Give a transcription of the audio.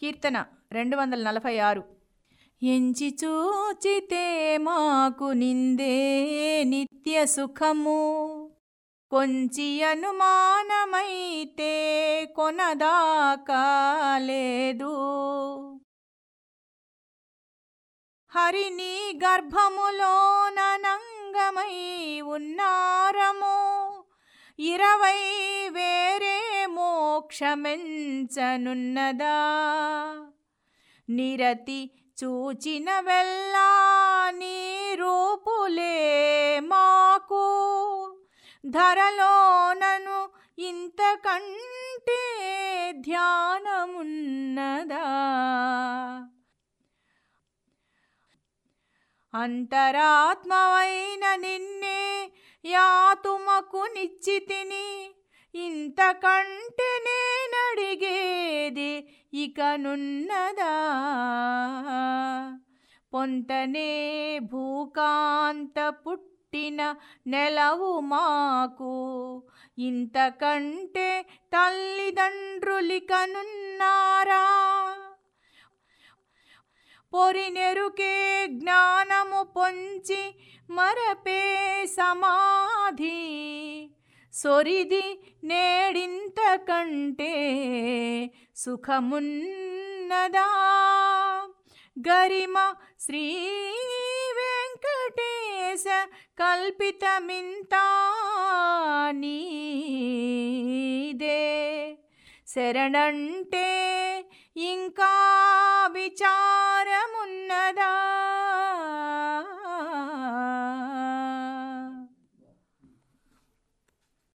కీర్తన రెండు వందల నలభై ఆరు. ఎంచి చూచితే మాకు నిందే నిత్య సుఖము. కొంచి అనుమానమైతే కొనదాకా లేదు. హరిని గర్భములోన నంగమై ఉన్నారము. ఇరవై మోక్షమెంచనున్నదా? నిరతి చూచిన వెళ్ళా నీ రూపులే మాకు. ధరలోనను ఇంతకంటే ధ్యానమున్నదా? అంతరాత్మవైన నిన్నే యాతుమకు నిశ్చితిని ఇంతకంటే నేనడిగేది ఇకనున్నదా పొంతనే భూకాంత పుట్టిన నెలవు మాకు. ఇంతకంటే తల్లిదండ్రులికనున్నారా? పొరినెరుకే జ్ఞానము పొంచి మరపే సమాధి. సొరిది నేడింతకంటే సుఖమున్నదా? గరిమ శ్రీ వెంకటేశ కల్పితమింతా నీదే శరణంటే ఇంకా విచారమున్నదా